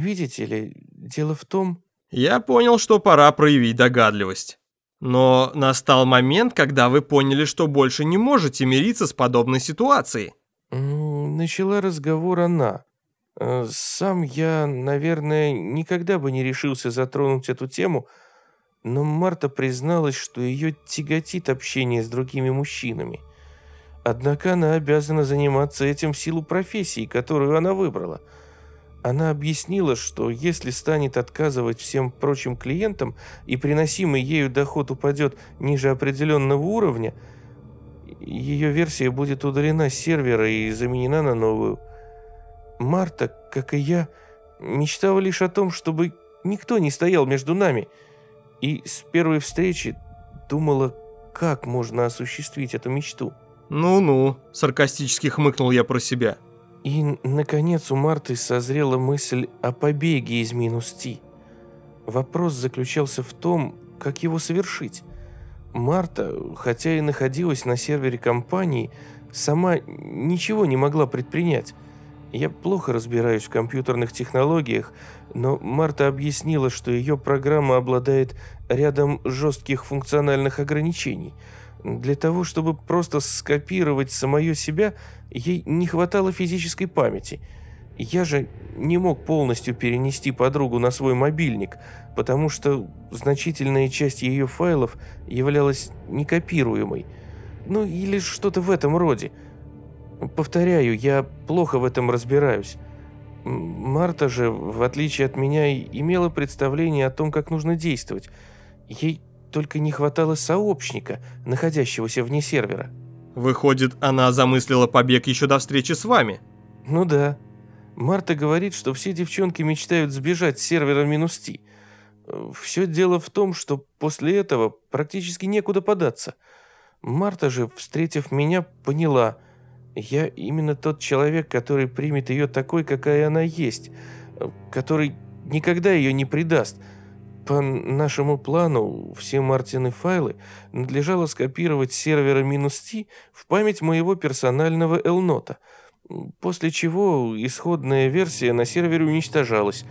Видите ли, дело в том... Я понял, что пора проявить догадливость. Но настал момент, когда вы поняли, что больше не можете мириться с подобной ситуацией. Начала разговор она. Э, сам я, наверное, никогда бы не решился затронуть эту тему, но Марта призналась, что ее тяготит общение с другими мужчинами. Однако она обязана заниматься этим в силу профессии, которую она выбрала. Она объяснила, что если станет отказывать всем прочим клиентам и приносимый ею доход упадет ниже определенного уровня, ее версия будет удалена с сервера и заменена на новую. Марта, как и я, мечтала лишь о том, чтобы никто не стоял между нами, и с первой встречи думала, как можно осуществить эту мечту. «Ну-ну», – саркастически хмыкнул я про себя. И, наконец, у Марты созрела мысль о побеге из минус Ти. Вопрос заключался в том, как его совершить. Марта, хотя и находилась на сервере компании, сама ничего не могла предпринять. Я плохо разбираюсь в компьютерных технологиях, но Марта объяснила, что ее программа обладает рядом жестких функциональных ограничений – для того, чтобы просто скопировать самое себя, ей не хватало физической памяти. Я же не мог полностью перенести подругу на свой мобильник, потому что значительная часть ее файлов являлась некопируемой. Ну или что-то в этом роде. Повторяю, я плохо в этом разбираюсь. Марта же, в отличие от меня, имела представление о том, как нужно действовать. Ей только не хватало сообщника, находящегося вне сервера. Выходит, она замыслила побег еще до встречи с вами? Ну да. Марта говорит, что все девчонки мечтают сбежать с сервера минус Ти. Все дело в том, что после этого практически некуда податься. Марта же, встретив меня, поняла, я именно тот человек, который примет ее такой, какая она есть, который никогда ее не предаст – по нашему плану все Мартины файлы надлежало скопировать с сервера -T в память моего персонального Элнота, после чего исходная версия на сервере уничтожалась.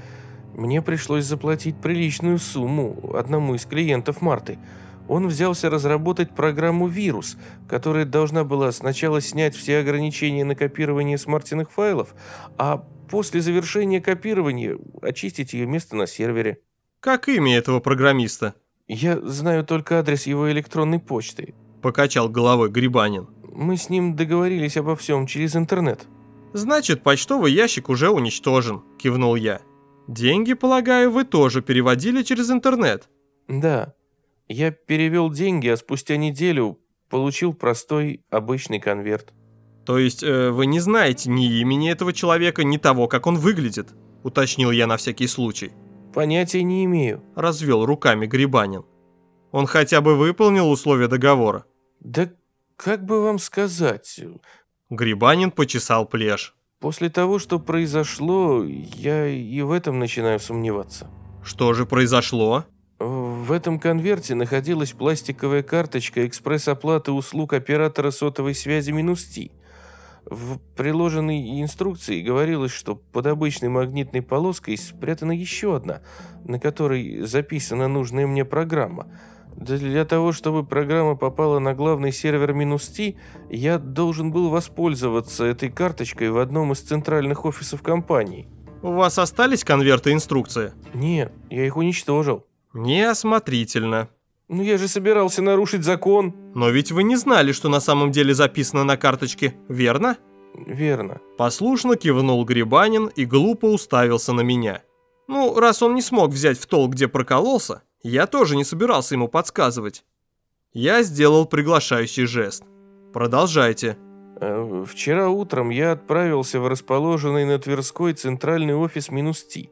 Мне пришлось заплатить приличную сумму одному из клиентов Марты. Он взялся разработать программу «Вирус», которая должна была сначала снять все ограничения на копирование с Мартиных файлов, а после завершения копирования очистить ее место на сервере. Как имя этого программиста? Я знаю только адрес его электронной почты. Покачал головой Грибанин. Мы с ним договорились обо всем через интернет. Значит, почтовый ящик уже уничтожен, кивнул я. Деньги, полагаю, вы тоже переводили через интернет? Да. Я перевел деньги, а спустя неделю получил простой обычный конверт. То есть э, вы не знаете ни имени этого человека, ни того, как он выглядит, уточнил я на всякий случай. Понятия не имею. Развел руками Грибанин. Он хотя бы выполнил условия договора. Да как бы вам сказать? Грибанин почесал плешь. После того, что произошло, я и в этом начинаю сомневаться. Что же произошло? В этом конверте находилась пластиковая карточка экспресс-оплаты услуг оператора сотовой связи минус Ти. В приложенной инструкции говорилось, что под обычной магнитной полоской спрятана еще одна, на которой записана нужная мне программа. Для того, чтобы программа попала на главный сервер минус T, я должен был воспользоваться этой карточкой в одном из центральных офисов компании. У вас остались конверты инструкции? Нет, я их уничтожил. Неосмотрительно. Ну я же собирался нарушить закон. Но ведь вы не знали, что на самом деле записано на карточке, верно? Верно. Послушно кивнул Грибанин и глупо уставился на меня. Ну, раз он не смог взять в толк, где прокололся, я тоже не собирался ему подсказывать. Я сделал приглашающий жест. Продолжайте. Э, вчера утром я отправился в расположенный на Тверской центральный офис минус Ти.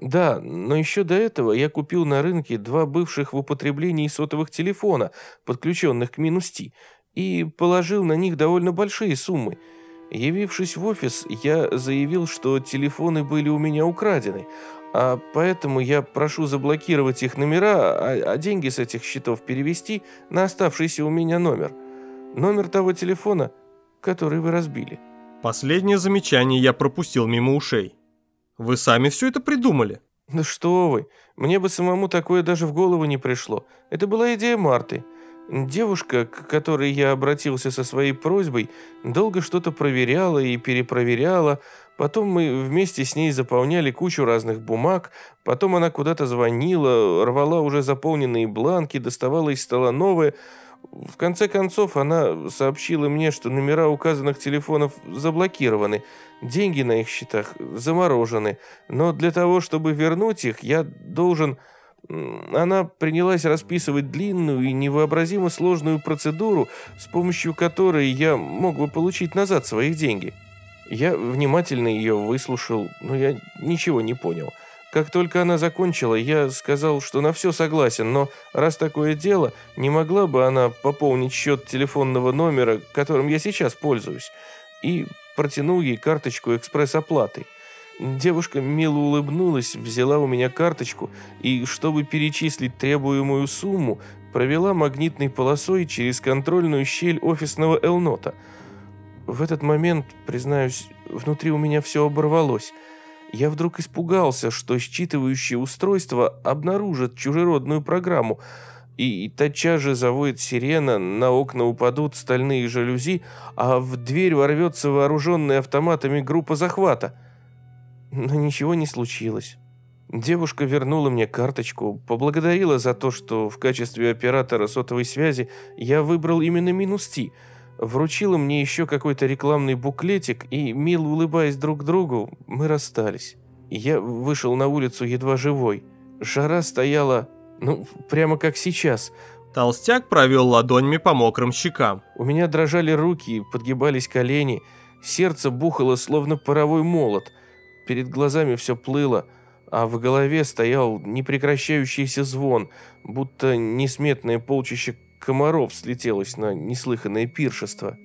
Да, но еще до этого я купил на рынке два бывших в употреблении сотовых телефона, подключенных к минус Ти, и положил на них довольно большие суммы. Явившись в офис, я заявил, что телефоны были у меня украдены, а поэтому я прошу заблокировать их номера, а, а деньги с этих счетов перевести на оставшийся у меня номер. Номер того телефона, который вы разбили. Последнее замечание я пропустил мимо ушей. Вы сами все это придумали. Да что вы, мне бы самому такое даже в голову не пришло. Это была идея Марты. Девушка, к которой я обратился со своей просьбой, долго что-то проверяла и перепроверяла. Потом мы вместе с ней заполняли кучу разных бумаг. Потом она куда-то звонила, рвала уже заполненные бланки, доставала из стола новые. В конце концов, она сообщила мне, что номера указанных телефонов заблокированы, деньги на их счетах заморожены, но для того, чтобы вернуть их, я должен... Она принялась расписывать длинную и невообразимо сложную процедуру, с помощью которой я мог бы получить назад свои деньги. Я внимательно ее выслушал, но я ничего не понял. Как только она закончила, я сказал, что на все согласен, но раз такое дело, не могла бы она пополнить счет телефонного номера, которым я сейчас пользуюсь, и протянул ей карточку экспресс-оплаты. Девушка мило улыбнулась, взяла у меня карточку и, чтобы перечислить требуемую сумму, провела магнитной полосой через контрольную щель офисного Элнота. В этот момент, признаюсь, внутри у меня все оборвалось – я вдруг испугался, что считывающее устройство обнаружит чужеродную программу, и тотчас же завоет сирена, на окна упадут стальные жалюзи, а в дверь ворвется вооруженная автоматами группа захвата. Но ничего не случилось. Девушка вернула мне карточку, поблагодарила за то, что в качестве оператора сотовой связи я выбрал именно минус Ти – вручила мне еще какой-то рекламный буклетик, и, мило улыбаясь друг другу, мы расстались. Я вышел на улицу едва живой. Жара стояла, ну, прямо как сейчас. Толстяк провел ладонями по мокрым щекам. У меня дрожали руки, подгибались колени, сердце бухало, словно паровой молот. Перед глазами все плыло, а в голове стоял непрекращающийся звон, будто несметное полчище комаров слетелось на неслыханное пиршество.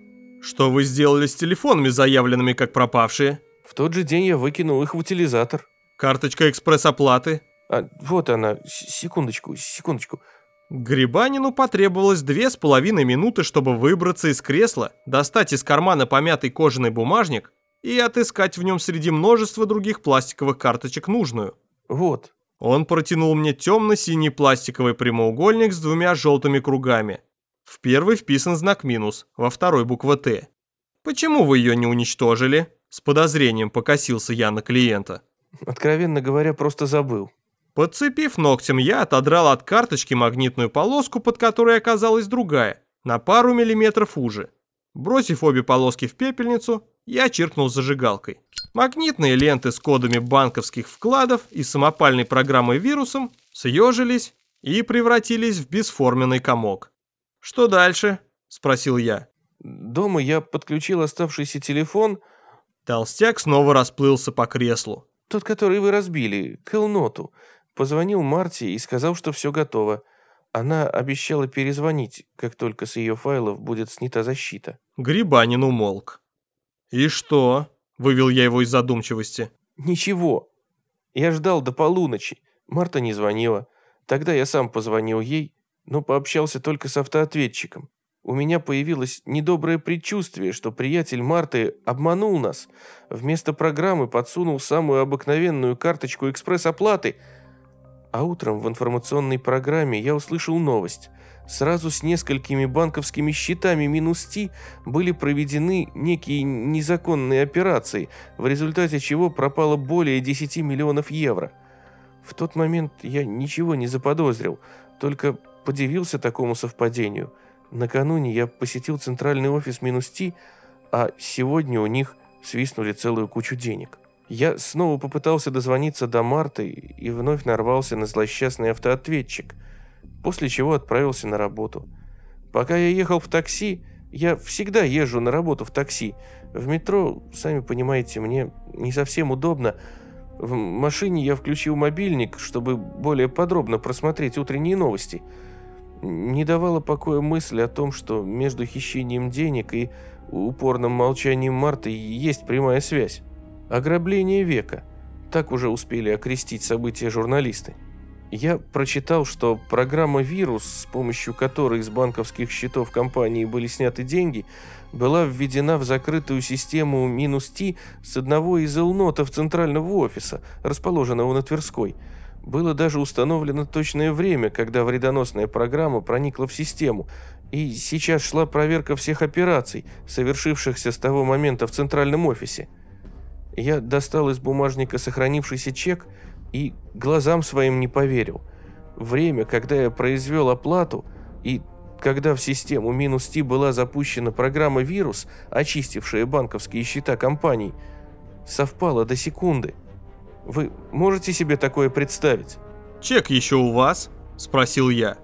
Что вы сделали с телефонами, заявленными как пропавшие? В тот же день я выкинул их в утилизатор. Карточка экспресс-оплаты? А, вот она. Секундочку, секундочку. Грибанину потребовалось две с половиной минуты, чтобы выбраться из кресла, достать из кармана помятый кожаный бумажник и отыскать в нем среди множества других пластиковых карточек нужную. Вот, он протянул мне темно-синий пластиковый прямоугольник с двумя желтыми кругами. В первый вписан знак минус, во второй буква «Т». «Почему вы ее не уничтожили?» С подозрением покосился я на клиента. Откровенно говоря, просто забыл. Подцепив ногтем, я отодрал от карточки магнитную полоску, под которой оказалась другая, на пару миллиметров уже. Бросив обе полоски в пепельницу, я чиркнул зажигалкой. Магнитные ленты с кодами банковских вкладов и самопальной программой вирусом съежились и превратились в бесформенный комок. «Что дальше?» – спросил я. «Дома я подключил оставшийся телефон...» Толстяк снова расплылся по креслу. «Тот, который вы разбили, к Элноту. Позвонил Марте и сказал, что все готово. Она обещала перезвонить, как только с ее файлов будет снята защита». Грибанин умолк. «И что?» Вывел я его из задумчивости. Ничего. Я ждал до полуночи. Марта не звонила. Тогда я сам позвонил ей, но пообщался только с автоответчиком. У меня появилось недоброе предчувствие, что приятель Марты обманул нас. Вместо программы подсунул самую обыкновенную карточку экспресс-оплаты. А утром в информационной программе я услышал новость – сразу с несколькими банковскими счетами минус Ти были проведены некие незаконные операции, в результате чего пропало более 10 миллионов евро. В тот момент я ничего не заподозрил, только подивился такому совпадению. Накануне я посетил центральный офис минус Ти, а сегодня у них свистнули целую кучу денег. Я снова попытался дозвониться до Марты и вновь нарвался на злосчастный автоответчик – после чего отправился на работу. Пока я ехал в такси, я всегда езжу на работу в такси. В метро, сами понимаете, мне не совсем удобно. В машине я включил мобильник, чтобы более подробно просмотреть утренние новости. Не давала покоя мысль о том, что между хищением денег и упорным молчанием Марты есть прямая связь. Ограбление века. Так уже успели окрестить события журналисты. Я прочитал, что программа «Вирус», с помощью которой с банковских счетов компании были сняты деньги, была введена в закрытую систему минус Т с одного из элнотов центрального офиса, расположенного на Тверской. Было даже установлено точное время, когда вредоносная программа проникла в систему, и сейчас шла проверка всех операций, совершившихся с того момента в центральном офисе. Я достал из бумажника сохранившийся чек и глазам своим не поверил. Время, когда я произвел оплату, и когда в систему минус Т была запущена программа «Вирус», очистившая банковские счета компаний, совпало до секунды. Вы можете себе такое представить? «Чек еще у вас?» – спросил я.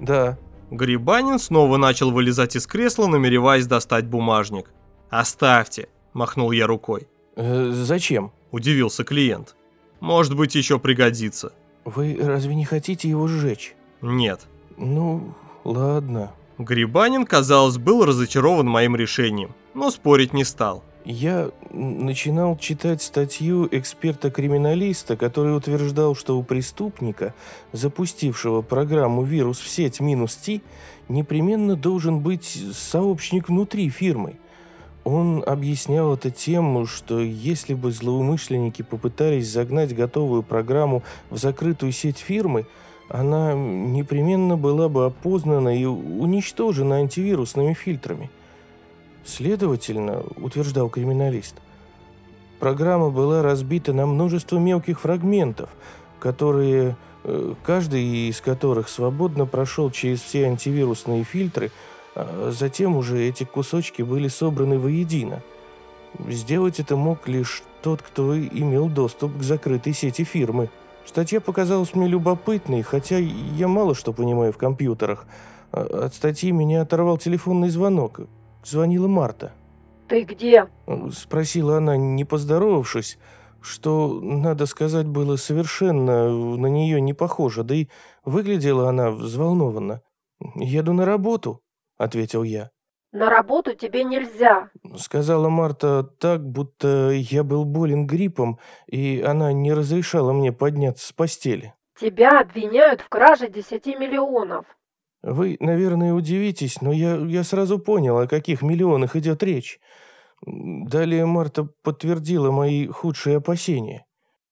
Да. Грибанин снова начал вылезать из кресла, намереваясь достать бумажник. «Оставьте», – махнул я рукой. Э, зачем? – удивился клиент. «Может быть, еще пригодится». Вы разве не хотите его сжечь? «Нет». Ну, ладно. Грибанин, казалось, был разочарован моим решением, но спорить не стал. Я начинал читать статью эксперта-криминалиста, который утверждал, что у преступника, запустившего программу «Вирус в сеть минус Т», непременно должен быть сообщник внутри фирмы. Он объяснял это тем, что если бы злоумышленники попытались загнать готовую программу в закрытую сеть фирмы, она непременно была бы опознана и уничтожена антивирусными фильтрами. Следовательно, утверждал криминалист, программа была разбита на множество мелких фрагментов, которые, э, каждый из которых свободно прошел через все антивирусные фильтры – а затем уже эти кусочки были собраны воедино. Сделать это мог лишь тот, кто имел доступ к закрытой сети фирмы. Статья показалась мне любопытной, хотя я мало что понимаю в компьютерах. А от статьи меня оторвал телефонный звонок. Звонила Марта. «Ты где?» Спросила она, не поздоровавшись, что, надо сказать, было совершенно на нее не похоже, да и выглядела она взволнованно. «Еду на работу», — ответил я. «На работу тебе нельзя», — сказала Марта так, будто я был болен гриппом, и она не разрешала мне подняться с постели. «Тебя обвиняют в краже десяти миллионов». Вы, наверное, удивитесь, но я, я сразу понял, о каких миллионах идет речь. Далее Марта подтвердила мои худшие опасения.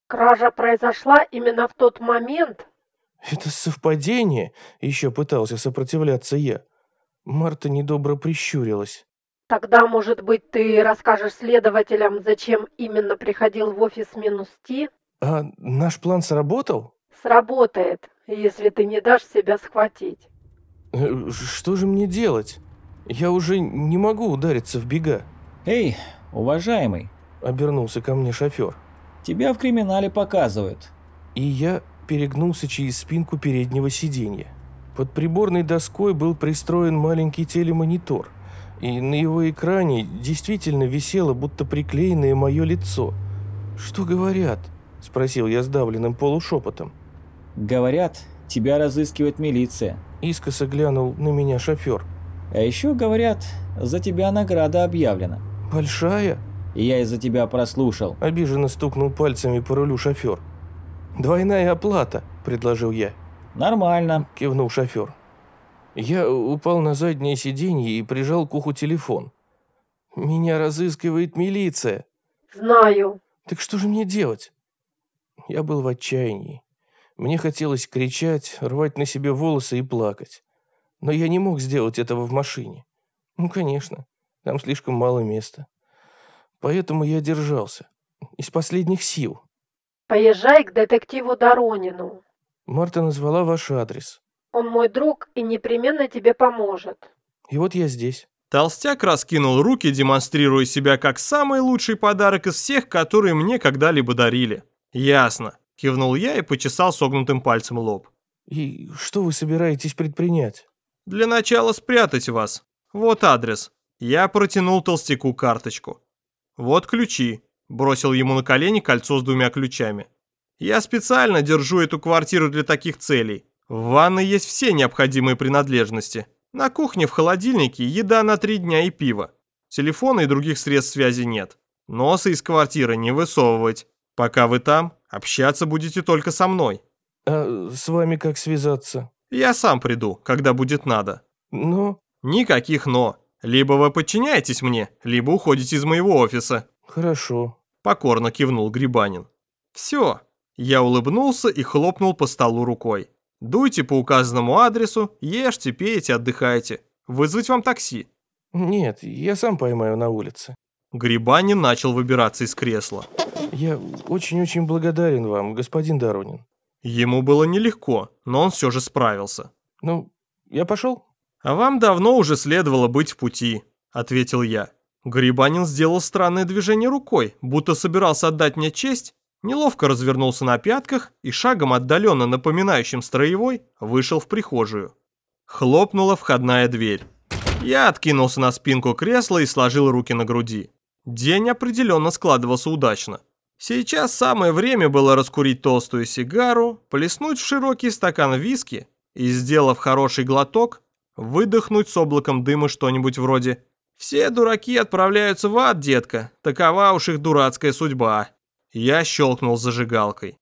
«Кража произошла именно в тот момент?» «Это совпадение?» — еще пытался сопротивляться я. Марта недобро прищурилась. Тогда, может быть, ты расскажешь следователям, зачем именно приходил в офис минус Ти? А наш план сработал? Сработает, если ты не дашь себя схватить. Э, что же мне делать? Я уже не могу удариться в бега. Эй, уважаемый. Обернулся ко мне шофер. Тебя в криминале показывают. И я перегнулся через спинку переднего сиденья. Под приборной доской был пристроен маленький телемонитор, и на его экране действительно висело будто приклеенное мое лицо. «Что говорят?» – спросил я сдавленным полушепотом. «Говорят, тебя разыскивает милиция», – искоса глянул на меня шофер. «А еще говорят, за тебя награда объявлена». «Большая?» Я из-за тебя прослушал. Обиженно стукнул пальцами по рулю шофер. «Двойная оплата», – предложил я. «Нормально», – кивнул шофер. Я упал на заднее сиденье и прижал к уху телефон. «Меня разыскивает милиция». «Знаю». «Так что же мне делать?» Я был в отчаянии. Мне хотелось кричать, рвать на себе волосы и плакать. Но я не мог сделать этого в машине. Ну, конечно, там слишком мало места. Поэтому я держался. Из последних сил. «Поезжай к детективу Доронину. Марта назвала ваш адрес. Он мой друг и непременно тебе поможет. И вот я здесь. Толстяк раскинул руки, демонстрируя себя как самый лучший подарок из всех, которые мне когда-либо дарили. «Ясно», – кивнул я и почесал согнутым пальцем лоб. «И что вы собираетесь предпринять?» «Для начала спрятать вас. Вот адрес». Я протянул толстяку карточку. «Вот ключи», – бросил ему на колени кольцо с двумя ключами. Я специально держу эту квартиру для таких целей. В ванной есть все необходимые принадлежности. На кухне в холодильнике еда на три дня и пиво. Телефона и других средств связи нет. Носа из квартиры не высовывать. Пока вы там, общаться будете только со мной. А с вами как связаться? Я сам приду, когда будет надо. Но... Никаких «но». Либо вы подчиняетесь мне, либо уходите из моего офиса. Хорошо. Покорно кивнул Грибанин. Все. Я улыбнулся и хлопнул по столу рукой. Дуйте по указанному адресу, ешьте, пейте, отдыхайте. Вызвать вам такси. Нет, я сам поймаю на улице. Грибанин начал выбираться из кресла. Я очень-очень благодарен вам, господин Доронин. Ему было нелегко, но он все же справился. Ну, я пошел? «А вам давно уже следовало быть в пути», — ответил я. Грибанин сделал странное движение рукой, будто собирался отдать мне честь, неловко развернулся на пятках и шагом отдаленно напоминающим строевой вышел в прихожую. Хлопнула входная дверь. Я откинулся на спинку кресла и сложил руки на груди. День определенно складывался удачно. Сейчас самое время было раскурить толстую сигару, плеснуть в широкий стакан виски и, сделав хороший глоток, выдохнуть с облаком дыма что-нибудь вроде «Все дураки отправляются в ад, детка, такова уж их дурацкая судьба». Я щелкнул зажигалкой.